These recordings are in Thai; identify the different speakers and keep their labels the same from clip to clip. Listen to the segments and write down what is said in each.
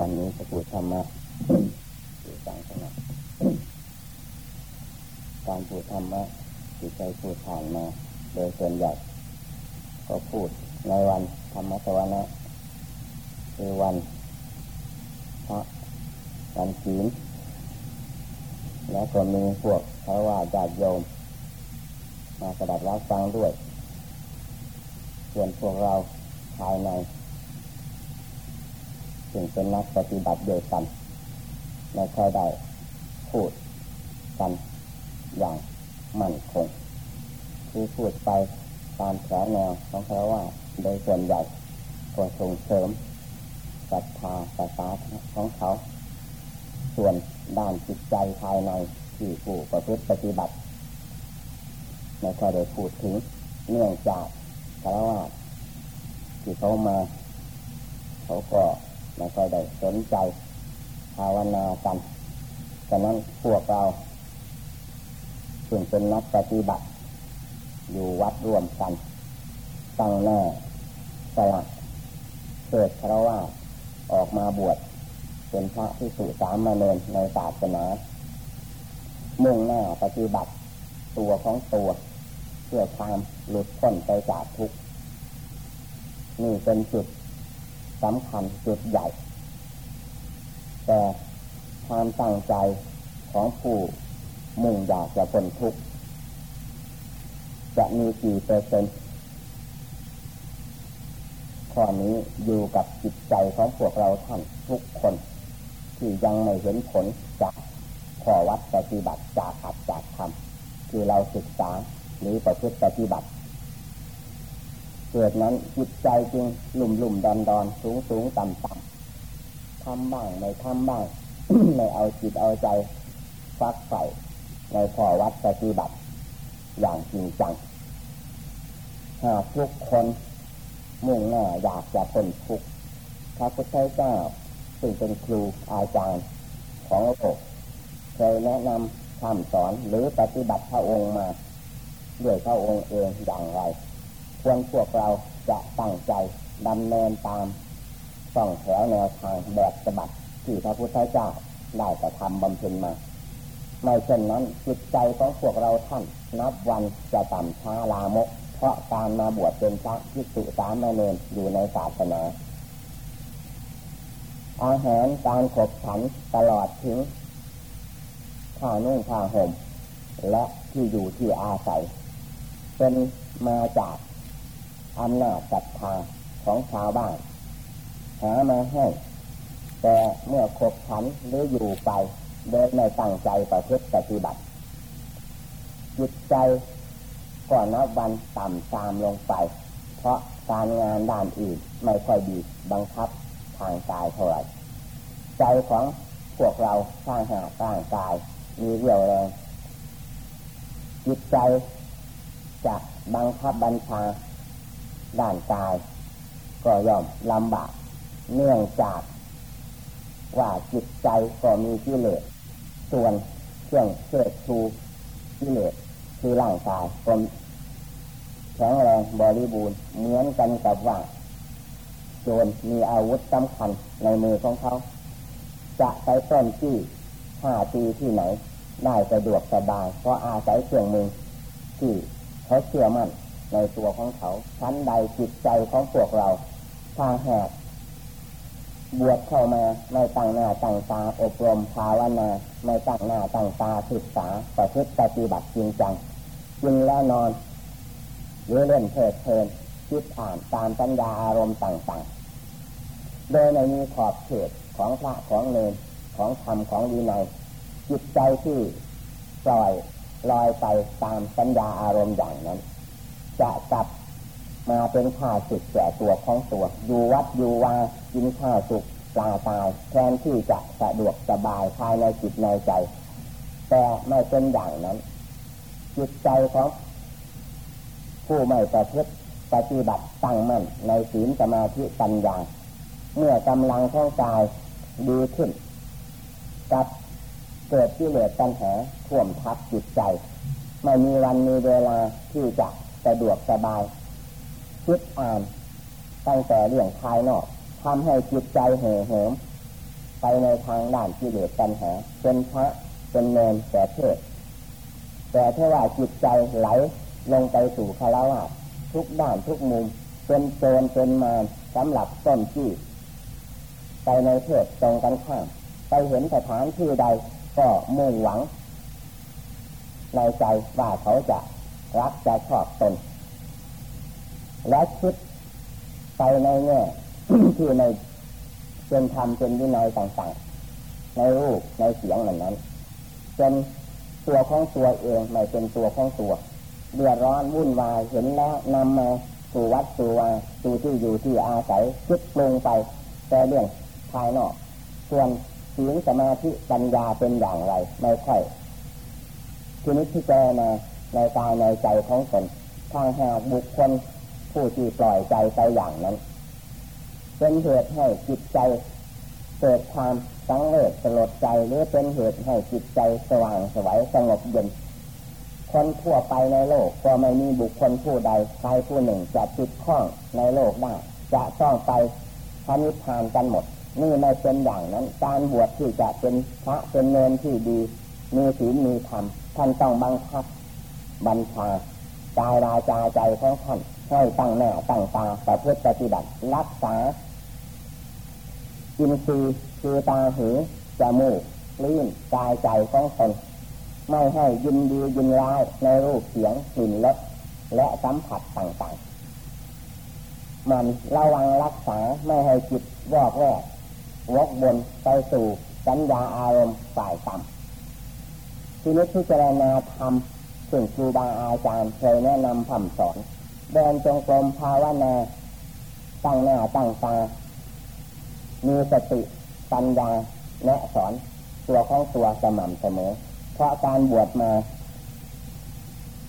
Speaker 1: วันนี้จะพูดธรรมะสื่อสารขนาดการพูดธรรมะที่ใจพูดผ่านมา โดยส่วนใหญ่ก็พูดในวันธรรมะสวนะคือวันพระวันศีลแล้วก็มีพวกพระว่าญาติโยม มากระดับรับฟังด้วย ส่วนพวกเราภายใน ถึงเป็นนักปฏิบัติเดียวกันไม่ค่อยได้พูดกันอย่างมั่นคงคือพูดไปตามแถวแนวของเขาว่า โดยส่วนใหญ่ก็ส่งเสริมศรัทธาศาสนาของเขา ส่วนด้านจิตใจภายในที่ผู้ประพฤติปฏิบัติไม่ค่อยได้พูดถึงเนื่องจากคารวะที่เขามา เขาก็ ไม่ค่อยได้สนใจภาวนากันฉะนั้นพวกเราถึงเป็นนักปฏิบัติ อยู่วัดร่วมกัน ตั้งแน่สละเกิดคารวะออกมาบวชเป็นพระที่สุสามมาเนินในศาสนา มุ่งหน้าปฏิบัติตัวของตัวเพื่อความหลุดพ้นไปจากทุกข์นี่เป็นจุด สำคัญจุดใหญ่ แต่ความตั้งใจของผู้มุ่งอยากจะพ้นทุกข์จะมีกี่เปอร์เซ็นต์ข้อนี้อยู่กับจิตใจของพวกเราท่านทุกคน ที่ยังไม่เห็นผลจากข้อวัดปฏิบัติจากอัดจากธรรมคือเราศึกษาหรือประพฤติปฏิบัติ เกิดนั้นจิตใจจึงหลุ่มหลุ่มดอนดอนสูงสูงต่ำต่ำทำบ้างไม่ทำบ้างไม่เอาจิตเอาใจฟักใส่ในข้อวัดปฏิบัติ อย่างจริงจังหากทุกคนมุ่งหน้าอยากจะเป็นทุกข์พระพุทธเจ้าซึ่งเป็นครูอาจารย์ของโลกเคยแนะนำคำสอนหรือปฏิบัติพระองค์มา ด้วยพระองค์เองอย่างไร ควรพวกเราจะตั้งใจดำเนินตามส่องแถวแนวทางแบบฉบับที่พระพุทธเจ้าได้กระทำบำเพ็ญมาไม่เช่นนั้นจิตใจของพวกเราท่าน นับวันจะต่ำช้าลามก เพราะการมาบวชเป็นพระที่สุสามเณรอยู่ในศาสนาอาหารการขบฉันตลอดถึงผ้านุ่งผ้าห่มและที่อยู่ที่อาศัย เป็นมาจาก อำนาจศรัทธาของชาวบ้านหามาให้ แต่เมื่อขบฉันหรืออยู่ไปโดยไม่ตั้งใจประพฤติปฏิบัติจิตใจก็นับวันต่ำตามลงไป เพราะการงานด้านอื่นไม่ค่อยดีบังคับทางกายเท่าไรใจของพวกเราสร้างหาสร่างกายมีเรี่ยวแรงจิตใจจะบังคับบัญชา ด้านกาย ก็ย่อมลำบาก เนื่องจากว่าจิตใจก็มีกิเลสส่วนเครื่องเชิดชูกิเลสคือร่างกายก็แข็งแรงบริบูรณ์เหมือนกันกับว่าโจรมีอาวุธสำคัญในมือของเขา จะไปต้นที่ห้าตีที่ไหน ได้สะดวกสบายเพราะอาศัยเครื่องมือที่เขาเชื่อมั่น ในตัวของเขาชั้นใดจิตใจของพวกเราทางแหกบวชเข้ามาไม่ตั้งหน้าตั้งตาอบรมภาวนาไม่ตั้งหน้าตั้งตาศึกษาประพฤติปฏิบัติจริงจังจึงแล้วนอนหรือเล่นเพลิดเพลินคิดอ่านตามปัญญาอารมณ์ต่างๆ โดยในมีขอบเขตของพระของเนรของธรรมของวินัยจิตใจที่ปล่อยลอยไปตามปัญญาอารมณ์อย่างนั้น จะกลับมาเป็นข้าศึกแก่ตัวของตัว อยู่วัดอยู่วากินข้าวสุกปลาตายแทนที่จะสะดวกสบายภายในจิตในใจ แต่ไม่เป็นอย่างนั้น จิตใจของผู้ไม่ประพฤติปฏิบัติตั้งมั่นในศีลสมาธิปัญญา เมื่อกำลังของกายดีขึ้น กับเกิดที่เหลือปัญหาท่วมทับจิตใจ ไม่มีวันมีเวลาที่จะ สะดวกสบายคิดอ่านตั้งแต่เรื่องภายนอกทำให้จิตใจเห่เหิมไปในทางด้านกิเลสปัญหาเป็นพระเป็นเนรแต่เทศแต่ถ้าว่าจิตใจไหลลงไปสู่คารวะทุกด้านทุกมุมเป็นโจรเป็นมารสำหรับต้นที่ไปในเทศตรงกันข้ามไปเห็นสถานที่ใดก็มุ่งหวังในใจว่าเขาจะ รักใจชอบตนและคิดไปในแง่ที่ในเป็นธรรมเป็นวินัยต่างๆ ในรูปในเสียงเหล่านั้นจนตัวของตัวเองไม่เป็นตัวของตัวเดือดร้อนวุ่นวายเห็นแล้วนำมาสู่วัดสู่วาสู่ที่อยู่ที่อาศัยคิดปรุงไป แต่เรื่องภายนอก ส่วนศีลสมาธิปัญญาเป็นอย่างไร ไม่ค่อยทีนี้ที่เจมา ในกายในใจของตนทางหากบุคคลผู้ที่ปล่อยใจไปอย่างนั้น เป็นเหตุให้จิตใจเกิดความสังเวชสลดใจหรือเป็นเหตุให้จิตใจสว่างสวัยสงบเย็นคนทั่วไปในโลกก็ไม่มีบุคคลผู้ใดใครผู้หนึ่งจะติดข้องในโลกได้จะต้องไปพนิพพานกันหมด นี่ไม่เป็นอย่างนั้น การบวชที่จะเป็นพระเป็นเนรที่ดี มีศีลมีธรรมท่านต้องบังคับ บัญชากายราจาใจของท่านให้ตั้งหน้าตั้งตาแต่เพื่อปฏิบัติรักษาอินทรีย์คือตาหูจมูกลิ้นกายใจของตนไม่ให้ยินดียินร้ายในรูปเสียงกลิ่นรสและสัมผัสต่างๆ มันระวังรักษาไม่ให้จิตวอกแวกวกบนไปสู่สัญญาอารมณ์ฝ่ายต่ำทีนี้พิจรณาธรรม ซึ่งครูบาอาจารย์เคยแนะนำคำสอน เดินจงกรมภาวนาตั้งหน้าตั้งตา มีสติปัญญาแนะสอนตัวของตัวสม่ำเสมอ เพราะการบวชมา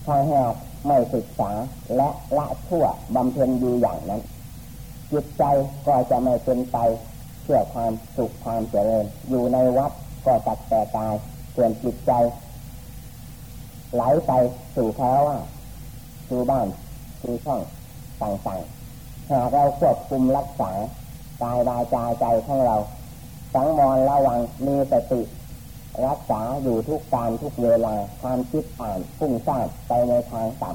Speaker 1: ถ้าหากไม่ศึกษาและละชั่วบำเพ็ญดีอย่างนั้น จิตใจก็จะไม่เป็นไปเพื่อความสุขความเจริญ อยู่ในวัดก็ตัดแต่กายส่วนจิตใจ ไหลไปสู่เขาว่าสู่บ้านสู่ช่องต่างๆหากเราควบคุมรักษากายวาจาใจของเรา สังวรระวังมีสติ รักษาอยู่ทุกการทุกเวลาความคิดอ่านฟุ้งซ่านไปในทางต่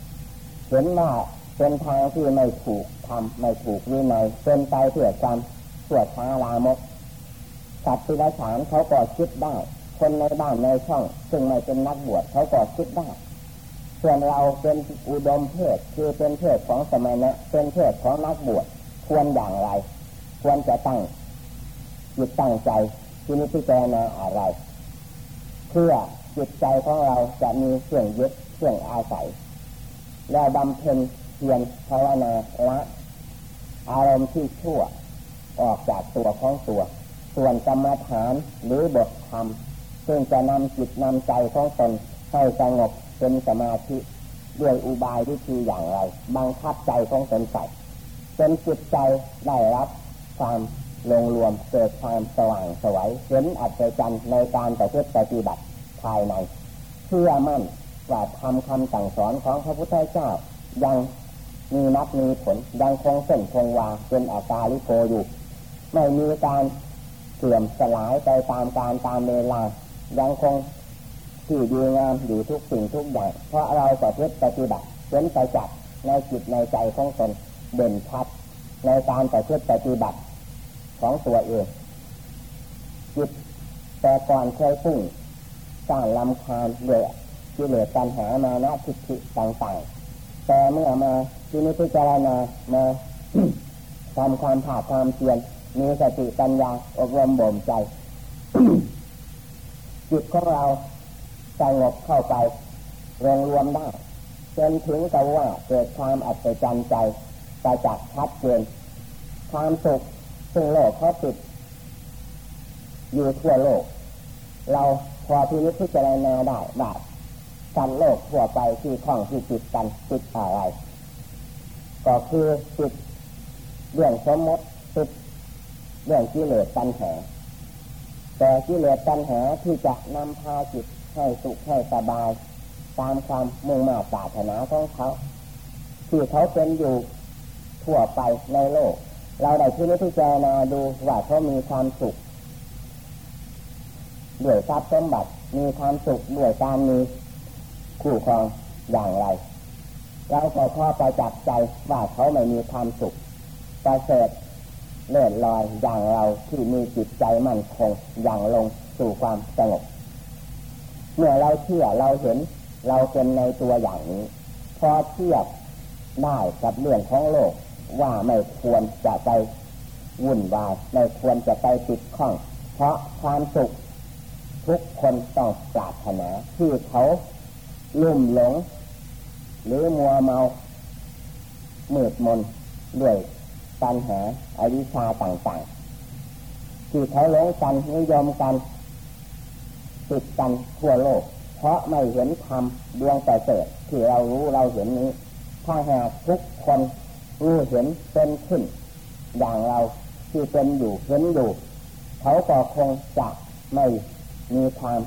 Speaker 1: ำเห็นว่าเป็นทางที่ไม่ถูกทำไม่ถูกวินัยเป็นไปเพื่อความเพื่อช้าลามกสัตว์ที่ไรฉานเขาก็คิดได้ คนในบ้านในช่อง ซึ่งไม่เป็นนักบวชเขาก็คิดได้ส่วนเราเป็นอุดมเพศคือเป็นเพศของสมัยนะเป็นเพศของนักบวชควรอย่างไร ควรจะตั้งจิตตั้งใจที่นี้พิจารณาอะไร เพื่อจิตใจของเราจะมีเครื่องยึดเครื่องอาศัย แล้วบำเพ็ญเพียรภาวนาละอารมณ์ที่ชั่วออกจากตัวของตัว ส่วนกรรมฐานหรือบทธรรม ซึ่งจะนำจิตนำใจของตนให้สงบเป็นสมาธิด้วยอุบายวิธีอย่างไร บังคับใจของตนใส่จนจิตใจได้รับความลงรวมเกิดความสว่างสวัยเห็นอัศจรรย์ในการปฏิบัติภายในเชื่อมั่นว่าทำคำสั่งสอนของพระพุทธเจ้า ยังมีนับมีผลยังคงเส้นคงวาเป็นอาการลิโกอยู่ ไม่มีการเสื่อมสลายไปตามการตามเวลา ยังคงที่ดีงามอยู่ทุกสิ่งทุกอย่างเพราะเราประพฤติปฏิบัติเห็นไปจับในจิตในใจของตนเด่นชัดในการปฏิบัติปฏิบัติของตัวเองจิตแต่ก่อนเคยฟุ้งสร้างลำคาญเดือดที่เหลือปัญหามานะทิฏฐิต่างๆ แต่เมื่อมาที่นี้พิจารณามาทำความผ่าความเพียรมีสติปัญญาอบรมบ่มใจ จิตของเราสงบเข้าไปรวมรวมได้จนถึงกับว่าเกิดความอัศจรรย์ใจประจักษ์ชัดเจนความสุขซึ่งโลกเขาติดอยู่ทั่วโลก เราพอพินิจพิจารณาได้ว่าสันโลกทั่วไปที่ข้องที่ติดกันติดอะไร ก็คือติดเรื่องสมมติติดเรื่องกิเลสตัณหา แต่กิเลสตัณหาที่จะนำพาจิตให้สุขให้สบาย ตามความมุ่งมา่ปรารถนาของเขาที่เขาเป็นอยู่ทั่วไปในโลก เราได้ที่นิพพานาดูว่าเขามีความสุขด้วยทรัพย์สมบัติมีความสุขด้วยการมีคู่ครองอย่างไรเราก็พอประจักษ์ใจว่าเขาไม่มีความสุขประเสริฐ เลื่อนลอยอย่างเราที่มีจิตใจมั่นคงอย่างลงสู่ความสงบเมื่อเราเชื่อเราเห็นเราเป็นในตัวอย่างนี้ พอเทียบได้กับเรื่องของโลกว่าไม่ควรจะไปวุ่นวายไม่ควรจะไปติดข้อง เพราะความสุขทุกคนต้องปรารถนาที่เขาลุ่มหลง หรือมัวเมา มืดมนด้วย ปัญหาอวิชาต่างๆที่เขาหลงกันนิยมกันติดกันทั่วโลก เพราะไม่เห็นธรรมดวงแต่เสดที่เรารู้เราเห็นนี้ ถ้าหากทุกคนรู้เห็นเป็นขึ้น อย่างเราที่เป็นอยู่เห็นอยู่ เขาก็คงจะไม่มีความ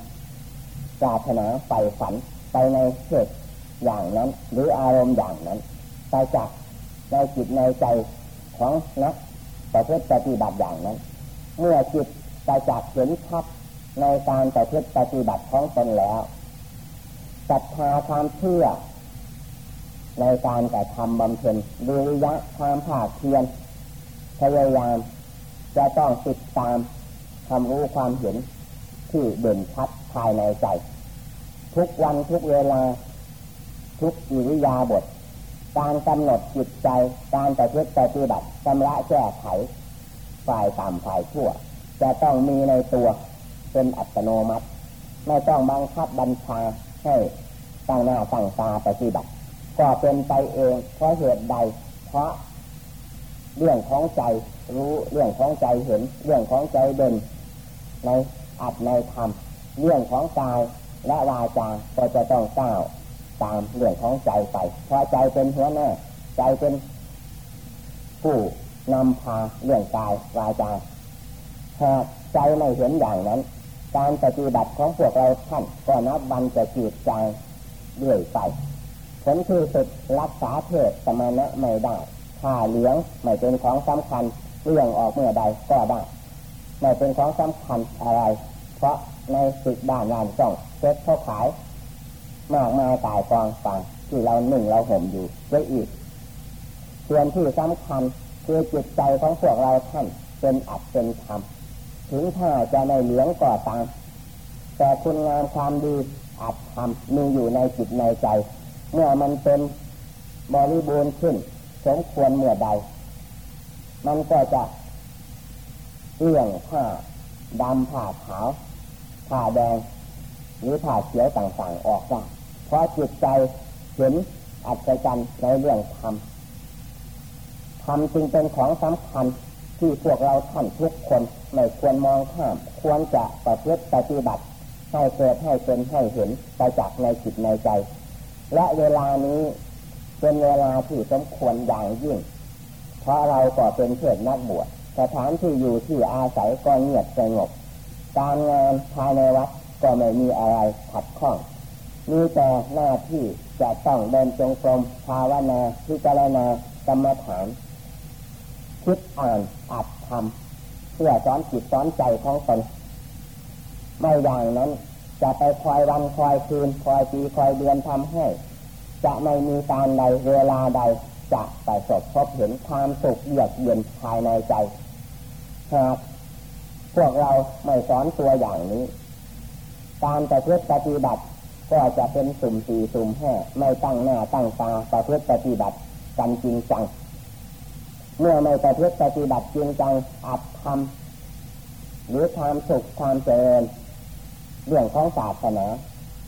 Speaker 1: ปรารถนาไปฝันไปในเหตุอย่างนั้น หรืออารมณ์อย่างนั้นไปจากในจิตในใจ ของนักประพฤติปฏิบัติอย่างนั้น เมื่อจิตไปจากเห็นชัดในการประพฤติปฏิบัติของตนแล้วศรัทธาความเชื่อ ในการกระทำบำเพ็ญวิริยะความภาคเพียรพยายามจะต้องติดตามความรู้ความเห็นที่เด่นชัดภายในใจ ทุกวันทุกเวลา ทุกอิริยาบถ การกำหนดจิตใจ การปฏิบัติปฏิบัติชำระแก้ไขฝ่ายต่ำฝ่ายชั่ว จะต้องมีในตัวเป็นอัตโนมัติ ไม่ต้องบังคับบัญชาให้ตั้งหน้าตั้งตาปฏิบัติ ก็เป็นไปเองเพราะเหตุใด เพราะเรื่องของใจรู้เรื่องของใจเห็น เรื่องของใจเด่นในอัดในธรรมเรื่องของกายและวาจาก็จะต้องก้าว ตามเรื่องของใจไปเพราะใจเป็นหัวหน้าใจเป็นผู้นำพาเรื่องกายวาจาหากใจไม่เห็นอย่างนั้น การปฏิบัติของพวกเราท่านก็นับวันจะจีดจางเรื่อยไปผลคือสุดรักษาเพศสมณะไม่ได้ถ้าเหลี้ยงไม่เป็นของสำคัญเรื่องออกเมื่อใดก็ได้ไม่เป็นของสำคัญอะไร เพราะในสึกด้านงานส่องเซ็ตเขาขาย มากมายตายกองฟังที่เราหนึ่งเราห่มอยู่ไว้อีก ส่วนที่สำคัญคือจิตใจของพวกเราท่านเป็นอัดเป็นธรรมถึงถ้าจะในเหลืองก่อตามแต่คุณงามความดีอัดทำมีอยู่ในจิตในใจ เมื่อมันเป็นบริบูรณ์ขึ้น สมควรเมื่อใด มันก็จะเรื่องผ้าดำผ้าขาวผ้าแดง หรือผ้าเขียวต่างๆออกได้เพราะจิตใจเห็นอัศจรรย์ในเรื่องธรรมธรรมจึงเป็นของสำคัญที่พวกเราท่านทุกคนไม่ควรมองข้าม ควรจะประพฤติปฏิบัติให้เกิดให้เป็นให้เห็นไปจากในจิตในใจ และเวลานี้เป็นเวลาที่สมควรอย่างยิ่ง เพราะเราก็เป็นเพื่อนนักบวชสถานที่อยู่ที่อาศัยก็เงียบสงบการงานภายในวัด ก็ไม่มีอะไรขัดข้องมีแต่หน้าที่จะต้องเดินจงกรมภาวนาพิจารณากรรมฐานคิดอ่านอัดทำเพื่อสอนจิตสอนใจของตนไม่อย่างนั้น จะไปคอยวันคอยคืนคอยปีคอยเดือนทำให้ จะไม่มีการใดเวลาใดจะประสบพบเห็นความสุขเยือกเย็นภายในใจหากพวกเราไม่สอนตัวอย่างนี้ การประพฤติปฏิบัติ ก็จะเป็นสุ่มสี่สุ่มห้าไม่ตั้งหน้าตั้งตาประพฤติปฏิบัติกันจริงจัง เมื่อไม่ประพฤติปฏิบัติจริงจังอัดทำหรือความสุขความเจริญเรื่องของศาสนา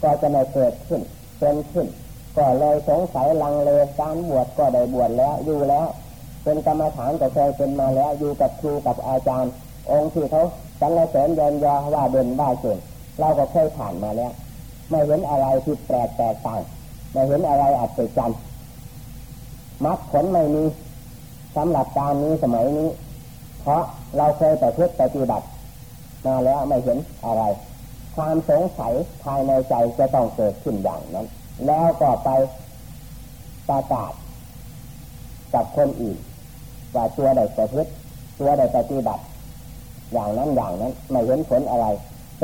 Speaker 1: ก็จะไม่เกิดขึ้นเป็นขึ้น ก็เลยสงสัยลังเลการบวชก็ได้บวชแล้วอยู่แล้ว เป็นกรรมฐานก็เคยเป็นมาแล้วอยู่กับครูกับอาจารย์ องค์ที่เขาสังเสริญยันยอว่าเด่นว่าเก่ง เราก็เคยผ่านมาแล้ว ไม่เห็นอะไรที่แปลกแตกต่างไม่เห็นอะไรอัศจรรย์มรรคผลไม่มีสำหรับการนี้สมัยนี้ เพราะเราเคยแต่เพื่อปฏิบัติมาแล้วไม่เห็นอะไร ความสงสัยภายในใจจะต้องเกิดขึ้นอย่างนั้น แล้วก็ไปประกาศกับคนอื่นว่าตัวใดประพฤติตัวใดปฏิบัติ อย่างนั้นอย่างนั้น ไม่เห็นผลอะไร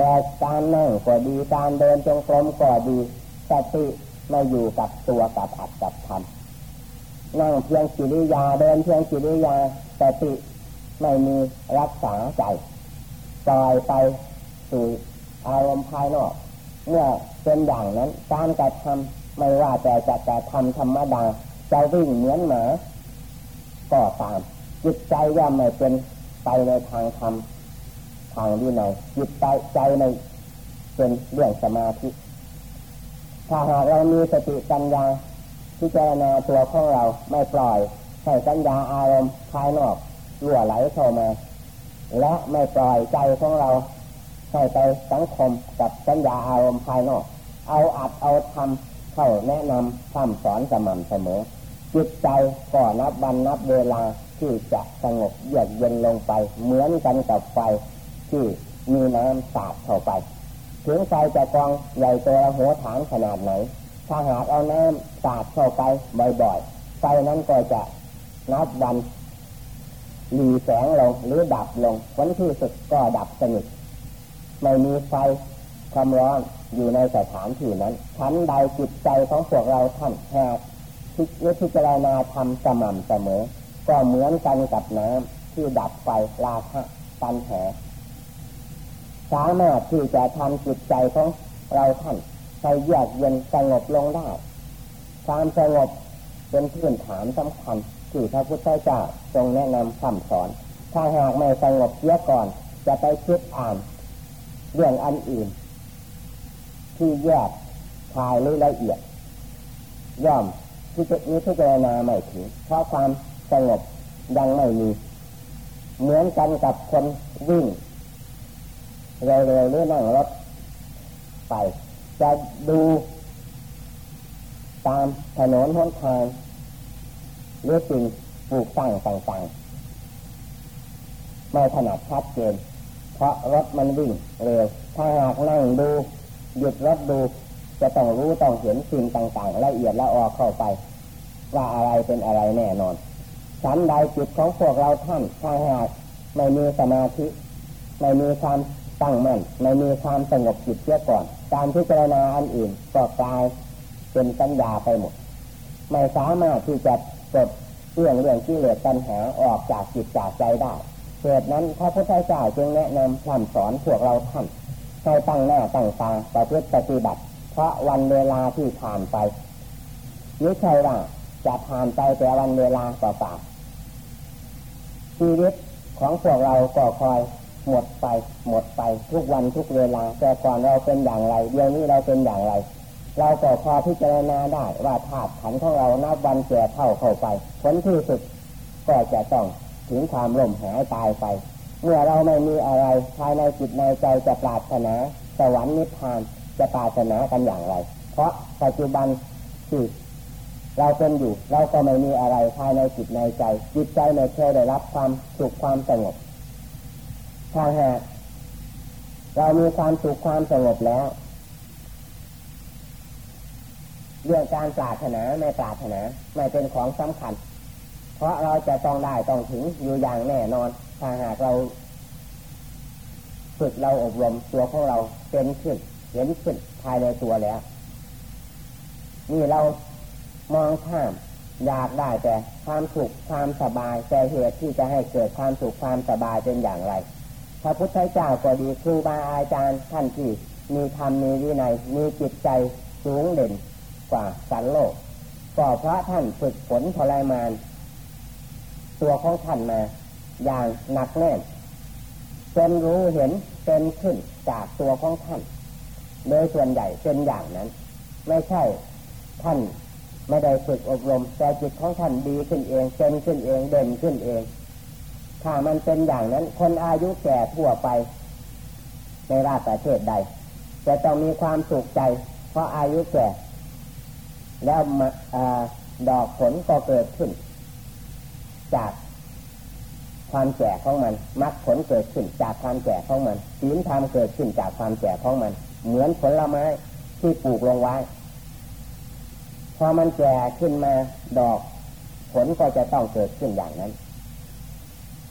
Speaker 1: แต่การนั่งก็ดีการเดินจงกรมก็ดีสติไม่อยู่กับตัวกับอัดกับทำนั่งเพียงกิริยาเดินเพียงกิริยาสติไม่มีรักษาใจปล่อยไปสู่อารมณ์ภายนอก เมื่อเป็นอย่างนั้นการกระทำไม่ว่าแต่จะกระทำธรรมดาจะวิ่งเหมือนหมาก็ตามจิตใจย่อมไม่เป็นไปในทางธรรม ทางวินัยจิตใจใจในเป็นเรื่องสมาธิถ้าหากเรามีสติปัญญาพิจารณาตัวของเราไม่ปล่อยให้สัญญาอารมณ์ภายนอกรั่วไหลเข้ามา และไม่ปล่อยใจของเราให้ไปสังคมกับสัญญาอารมณ์ภายนอก เอาอัดเอาทำเข้าแนะนำคำสอนสม่ำเสมอจิตใจก็นับวันนับเวลาที่จะสงบเยือกเย็นลงไป เหมือนกันกับไฟ ที่มีน้ำสาดเข้าไป ถึงไฟจะกองใหญ่โตหัวฐานขนาดไหน ถ้าหากเอาน้ำสาดเข้าไปบ่อยๆไฟนั้นก็จะนับวันหลีแสงลงหรือดับลงผลที่สุดก็ดับสนิทไม่มีไฟความร้อนอยู่ในสถานที่นั้นชั้นใดจิตใจของพวกเราท่านหากพิจารณาทำสม่ำเสมอ ก็เหมือนกันกับน้ำที่ดับไฟราคะปัญห สามารถที่จะทำจิตใจของเราท่านให้เยือกเย็นสงบลงได้ความสงบเป็นพื้นฐานสำคัญที่พระพุทธเจ้าทรงแนะนำคำสอน ถ้าหากไม่สงบเสียก่อน จะไปคิดอ่าน เรื่องอันอื่น ที่แยกคายหรือละเอียด ย่อมที่จะนี้พิจารณาไม่ถึง เพราะความสงบยังไม่มี เหมือนกันกับคนวิ่ง เร็วๆหรือนั่งรถไป จะดูตามถนนหนทางหรือสิ่งปลูกตั้งต่างๆไม่ถนัดชัดเจนเพราะรถมันวิ่งเร็วถ้าหากนั่งดูหยุดรถดู จะต้องรู้ต้องเห็นสิ่งต่างๆละเอียดละออเข้าไป ว่าอะไรเป็นอะไรแน่นอนฉันใดจิตของพวกเราท่านถ้าหากไม่มีสมาธิไม่มีความ ตั้งมั่นไม่มีความสงบจิตเสียก่อน การพิจารณาอันอื่นก็กลายเป็นสัญญาไปหมด ไม่สามารถที่จะปลดเรื่องเรื่องที่เหลือปัญหาออกจากจิตจากใจได้เหตุนั้นพระพุทธเจ้าจึงแนะนำคำสอนพวกเราท่านให้ตั้งหน้าตั้งตาประพฤติปฏิบัติ เพราะวันเวลาที่ผ่านไปไม่ใช่ว่าจะผ่านไปแต่วันเวลาต่อไปชีวิตของพวกเราก็คอย หมดไป หมดไปทุกวันทุกเวลา แต่ก่อนเราเป็นอย่างไร เดี๋ยวนี้เราเป็นอย่างไร เราก็พอพิจารณาได้ว่าธาตุขันของเรานับวันแก่เท่าเข้าไป ผลที่สุดก็จะต้องถึงความล่มหายตายไป เมื่อเราไม่มีอะไรภายในจิตในใจจะปรารถนาสวรรค์นิพพานจะปรารถนากันอย่างไร เพราะปัจจุบันที่เราเป็นอยู่ เราก็ไม่มีอะไรภายในจิตในใจ จิตใจไม่เคยได้รับความสุขความสงบ ถ้าหากเรามีความสุขความสงบแล้ว เรื่องการปรารถนาไม่ปรารถนาไม่เป็นของสำคัญ เพราะเราจะต้องได้ต้องถึงอยู่อย่างแน่นอน ถ้าหากเราฝึกเราอบรมตัวของเราเป็นขึ้นเห็นขึ้นภายในตัวแล้วนี่เรามองข้ามอยากได้แต่ความสุขความสบายแต่เหตุที่จะให้เกิดความสุขความสบายเป็นอย่างไร พระพุทธเจ้าก็ดีครูบาอาจารย์ท่านที่มีธรรมมีวินัยมีจิตใจสูงเด่นกว่าสันโลกก็เพราะท่านฝึกฝนทรมาน ตัวของท่านมาอย่างหนักแน่นจนรู้เห็นเป็นขึ้นจากตัวของท่าน โดยส่วนใหญ่เป็นอย่างนั้น ไม่ใช่ท่านไม่ได้ฝึกอบรมแต่จิตของท่านดีขึ้นเองเป็นขึ้นเองเด่นขึ้นเอง ถ้ามันเป็นอย่างนั้น คนอายุแก่ทั่วไป ในราชประเทศใด จะต้องมีความสุขใจ เพราะอายุแก่ แล้วมาอดอกผลก็เกิดขึ้น จากความแก่ของมันมรรคผลเกิดขึ้นจากความแก่ของมันศีลธรรมเกิดขึ้นจากความแก่ของมัน เหมือนผลไม้ที่ปลูกลงไว้ พอมันแก่ขึ้นมาดอก ผลก็จะต้องเกิดขึ้นอย่างนั้น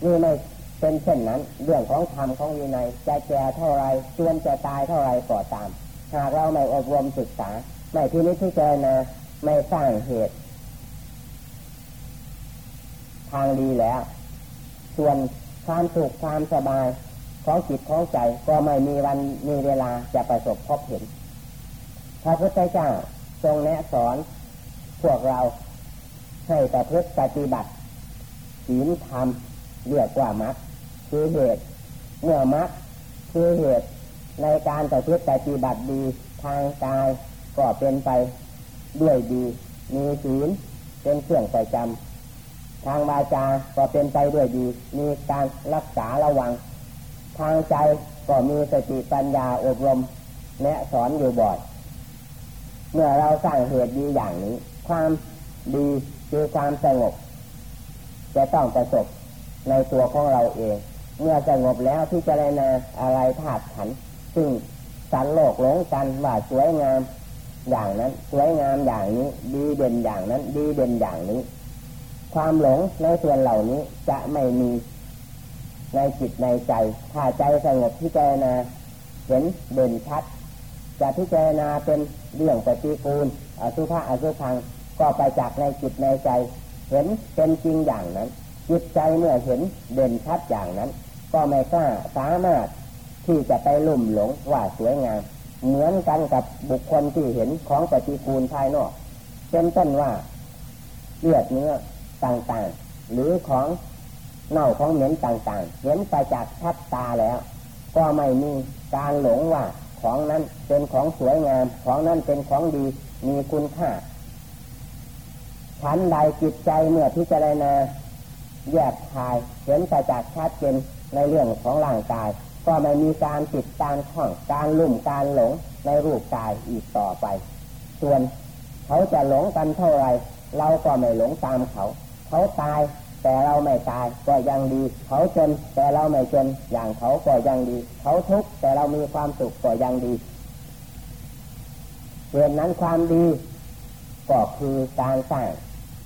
Speaker 1: นี่ไม่เป็นเช่นนั้น เรื่องของธรรมของวินัยจะแก่เท่าไรจวนจะตายเท่าไรก็ตาม หากเราไม่อบรมศึกษา ไม่ที่นี้ที่เจนะไม่สร้างเหตุ ทางดีแล้ว ส่วนความสุขความสบายของจิตของใจก็ไม่มีวันมีเวลาจะประสบพบเห็นพระพุทธเจ้าทรงแนะสอน พวกเราให้ประพฤติปฏิบัติศีลธรรม เรียกว่ามรรคคือเหตุ เมื่อมรรคคือเหตุในการประพฤติปฏิบัติดีทางกายก็เป็นไปด้วยดี มีศีลเป็นเครื่องประจำทางวาจาก็เป็นไปด้วยดี มีการรักษาระวัง ทางใจก็มีสติปัญญาอบรมแนะสอนอยู่บ่อย เมื่อเราสร้างเหตุดีอย่างนี้ ความดีคือความสงบจะต้องประสบ ในตัวของเราเอง เมื่อสงบแล้วที่จะได้นาอะไรธาตุขันซึ่งสันโลกหลงกันว่าสวยงามอย่างนั้น สวยงามอย่างนี้ ดีเด่นอย่างนั้น ดีเด่นอย่างนี้ ความหลงในส่วนเหล่านี้จะไม่มีในจิตในใจ ถ้าใจสงบที่เจนาเห็นเด่นชัด จะพิจารณาเป็นเรื่องปฏิกูลอสุภะอสุพังก็ไปจากในจิตในใจ เห็นเป็นจริงอย่างนั้น จิตใจเมื่อเห็นเด่นชัดอย่างนั้น ก็ไม่กล้าสามารถที่จะไปลุ่มหลงว่าสวยงาม เหมือนกันกับบุคคลที่เห็นของปฏิกูลภายนอกเป็นต้นว่าเลือดเนื้อต่างๆ หรือของเน่าของเหม็นต่างๆ เห็นไปจากทับตาแล้ว ก็ไม่มีการหลงว่าของนั้นเป็นของสวยงาม ของนั้นเป็นของดีมีคุณค่าชั้นใดจิตใจเมื่อพิจารณา แยกทายเห็นแต่จากชัดเจนในเรื่องของร่างกาย ก็ไม่มีการติดการข้องการลุ่มการหลงในรูปกายอีกต่อไป ส่วนเขาจะหลงกันเท่าไรเราก็ไม่หลงตามเขา เขาตายแต่เราไม่ตายก็ยังดี เขาจนแต่เราไม่จนอย่างเขาก็ยังดี เขาทุกข์แต่เรามีความสุขก็ยังดีเหตุนั้นความดี ก็คือการสร้าง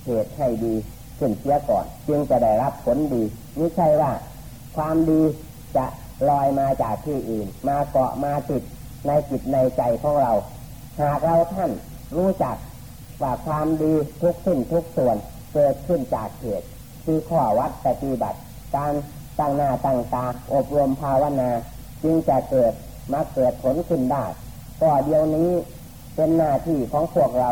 Speaker 1: เหตุให้ดี ขึ้นเสียก่อน จึงจะได้รับผลดีไม่ใช่ว่า ความดีจะลอยมาจากที่อื่น มาเกาะมาติดในจิตในใจของเรา หากเราท่านรู้จักว่าความดีทุกสิ่งทุกส่วนเกิดขึ้นจากเหตุคือข้อวัดปฏิบัติ การตั้งหน้าตั้งตาอบรมภาวนา จึงจะเกิดมาเกิดผลขึ้นได้ก็เดียวนี้เป็นหน้าที่ของพวกเรา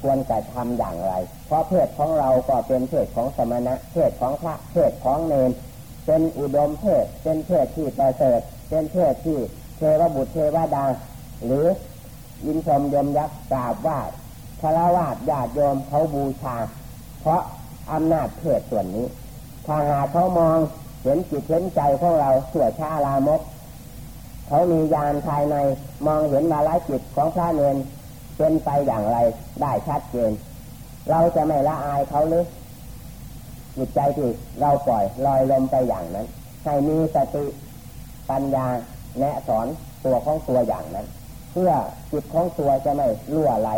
Speaker 1: ควรจะทำอย่างไร เพราะเพศของเราก็เป็นเพศของสมณะเพศของพระเพศของเนนเป็นอุดมเพศเป็นเพศที่ประเสริฐเป็นเพศที่เทวบุตรเทวดา หรือยินชมยมยักษ์กราบไหว้พรวาดญาติโยมเขาบูชา เพราะอำนาจเพศส่วนนี้ถ้าหากเขามองเห็นจิตเห็นใจของเราเสื่อชาลามกเขามียานภายในมองเห็นมาลายจิตของพระเนน เป็นไปอย่างไรได้ชัดเจน เราจะไม่ละอายเขาหรือจิตใจที่เราปล่อยลอยลมไปอย่างนั้น ให้มีสติปัญญาแนะสอนตัวของตัวอย่างนั้น เพื่อจิตของตัวจะไม่ล่วไหล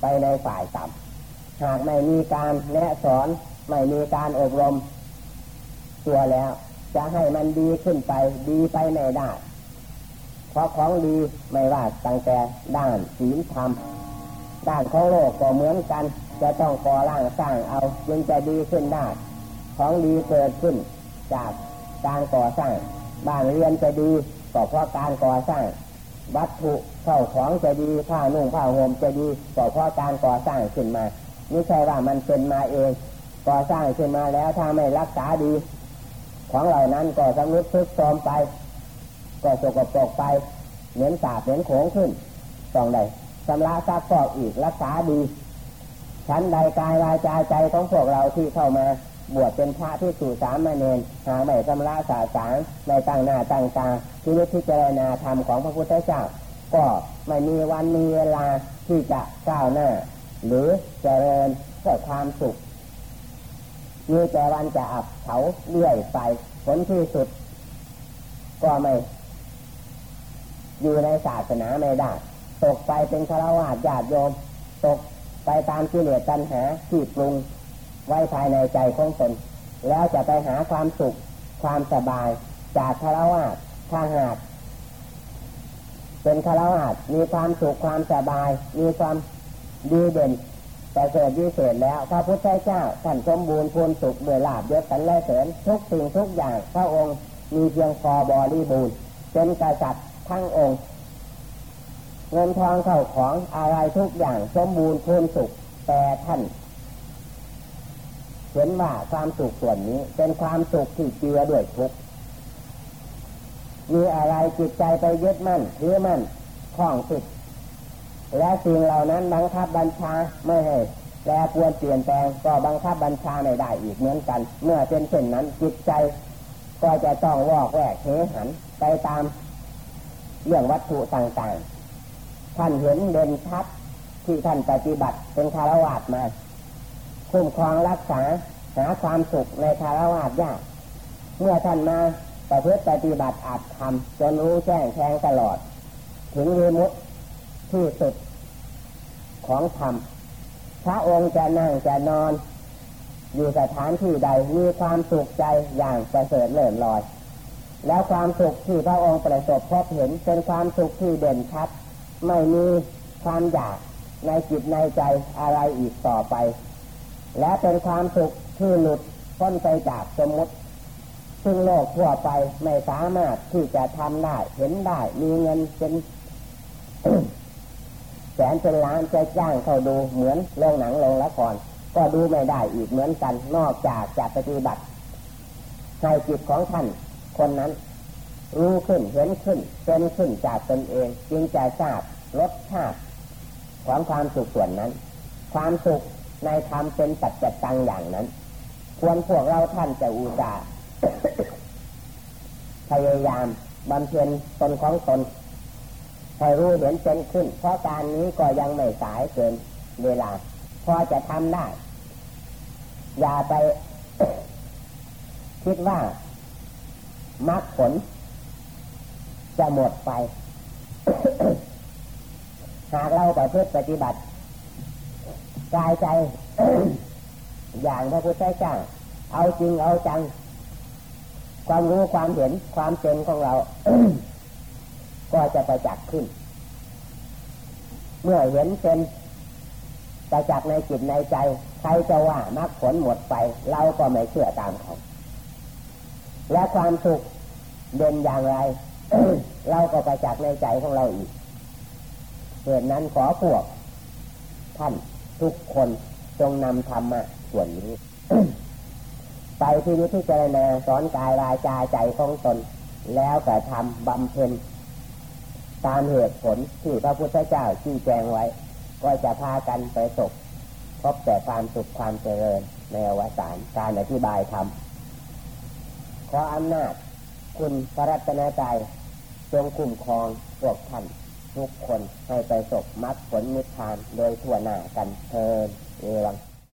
Speaker 1: ไปในฝ่ายต่ำหากไม่มีการแนะสอนไม่มีการอบรม ตัวแล้ว จะให้มันดีขึ้นไป ดีไปไม่ได้ เพราะของดีไม่ว่าตั้งแต่ด้านศีลธรรมด้านของโลกก็เหมือนกัน จะต้องก่อร่างสร้างเอาจึงจะดีขึ้นได้ของดีเกิดขึ้น จากการก่อสร้างบ้านเรียนจะดีก็เพราะการก่อสร้าง วัตถุเข้าของจะดีผ้านุ่งผ้าห่มจะดีก็เพราะการก่อสร้างขึ้นมาไม่ใช่ว่ามันเป็นมาเอง ก่อสร้างขึ้นมาแล้วถ้าไม่รักษาดี ของเหล่านั้นก็สำนุดทุกโทมไป ก็สกปรกไปเหมือนสาบเหมือนโขงขึ้นต้องได้ชำระซักฟอกอีกรักษาดีชั้นใดกายวาจาใจของพวกเราที่เข้ามา บวชเป็นพระที่สู่สามเนนหาไม่ชำระสาสางไม่ตั้งหน้าตั้งตาที่นิพพิจารณาธรรมของพระพุทธเจ้า ก็ไม่มีวันมีเวลาที่จะก้าวหน้า หรือเจริญเพื่อความสุขมีแต่วันจะอับเขาเลื่อยไปผลที่สุด ก็ไม่ อยู่ในศาสนาไม่ได้ ตกไปเป็นฆราวาสญาติโยม ตกไปตามกิเลสตัณหาที่ปรุงไว้ภายในใจของตน แล้วจะไปหาความสุข ความสบายจากคารวะถ้าหากเป็นคารวะมีความสุขความสบาย มีความดีเด่นแต่เกิดวิเศษแล้วพระพุทธเจ้าท่านสมบูรณ์พูนสุขโดยลาบยศสรรเสริญทุกสิ่งทุกอย่างพระองค์มีเพียงพอบริบูรณ์เป็นกษัตริย์ ทั้งองค์เงินทองเข้าของอะไรทุกอย่างสมบูรณ์พูนสุขแต่ท่านเห็นว่าความสุขส่วนนี้ เป็นความสุขที่เจือด้วยทุกข์มีอะไรจิตใจไปยึดมั่นถือมั่นคล้องติดและสิ่งเหล่านั้นบังคับบัญชาไม่ให้แปรปวนเปลี่ยนแปลงก็บังคับบัญชาไม่ได้อีกเหมือนกัน เมื่อเป็นเช่นนั้นจิตใจ ก็จะต้องวอกแวกเหหันไปตาม เรื่องวัตถุต่างๆ ท่านเห็นเด่นชัดที่ท่านปฏิบัติเป็นคารวะมาคุ้มครองรักษาหาความสุขในคารวะยากเมื่อท่านมาประพฤติปฏิบัติอาจทำจนรู้แจ้งแทงตลอด ถึงวิมุตที่สุดของธรรมพระองค์จะนั่งจะนอน อยู่สถานที่ใดมีความสุขใจอย่างประเสริฐเลิศลอย แล้วความสุขที่พระองค์ประสบพบเห็นเป็นความสุขที่เด่นชัด ไม่มีความอยากในจิตในใจอะไรอีกต่อไป และเป็นความสุขที่หลุดพ้นไปจากสมมติ ซึ่งโลกทั่วไปไม่สามารถที่จะทำได้เห็นได้มีเงินเป็นแสนเป็นล้านจะจ้างเขาดูเหมือนโรงหนังโรงละครก็ดูไม่ได้อีกเหมือนกันนอกจากจะปฏิบัติให้จิตของท่าน คนนั้น รู้ขึ้นเห็นขึ้นเป็นขึ้นจากตนเอง จึงจะทราบรสชาติของความสุขส่วนนั้น ความสุขในธรรมเป็นปัจจตังอย่างนั้น ควรพวกเราท่านจะอุตส่าห์พยายามบำเพ็ญตนของตนให้รู้เห็นเป็นขึ้น เพราะการนี้ก็ยังไม่สายเกินเวลา พอจะทำได้ อย่าไปคิดว่า มรรคผล จะหมดไป หากเราประพฤติปฏิบัติกายใจ อย่างพระพุทธเจ้าเอาจริงเอาจัง ความรู้ความเห็นความเป็นของเรา ก็จะประจักษ์ขึ้น เมื่อเห็นเป็นประจักษ์ในจิตในใจ ใครจะว่ามรรคผลหมดไป เราก็ไม่เชื่อตามเขา และความสุขเด่นอย่างไร เราก็ประจักษ์ในใจของเราอีกเหตุนั้นขอพวก ท่านทุกคนจงนำธรรมะส่วนนี้ ไปที่นี้ที่เจรณาสอนกายวาจาใจของตน แล้วก็ทำบำเพ็ญตามเหตุผลที่พระพุทธเจ้าชี้แจงไว้ ก็จะพากันไปสบพบแต่ความสุขความเจริญในอวสานการอธิบายธรรม ขออำนาจคุณพระรัตนใจจงคุ้มครองพวกท่านทุกคนให้ไปสบมรรคผลนิพพานโดยทั่วหน้ากันเทินเอวัง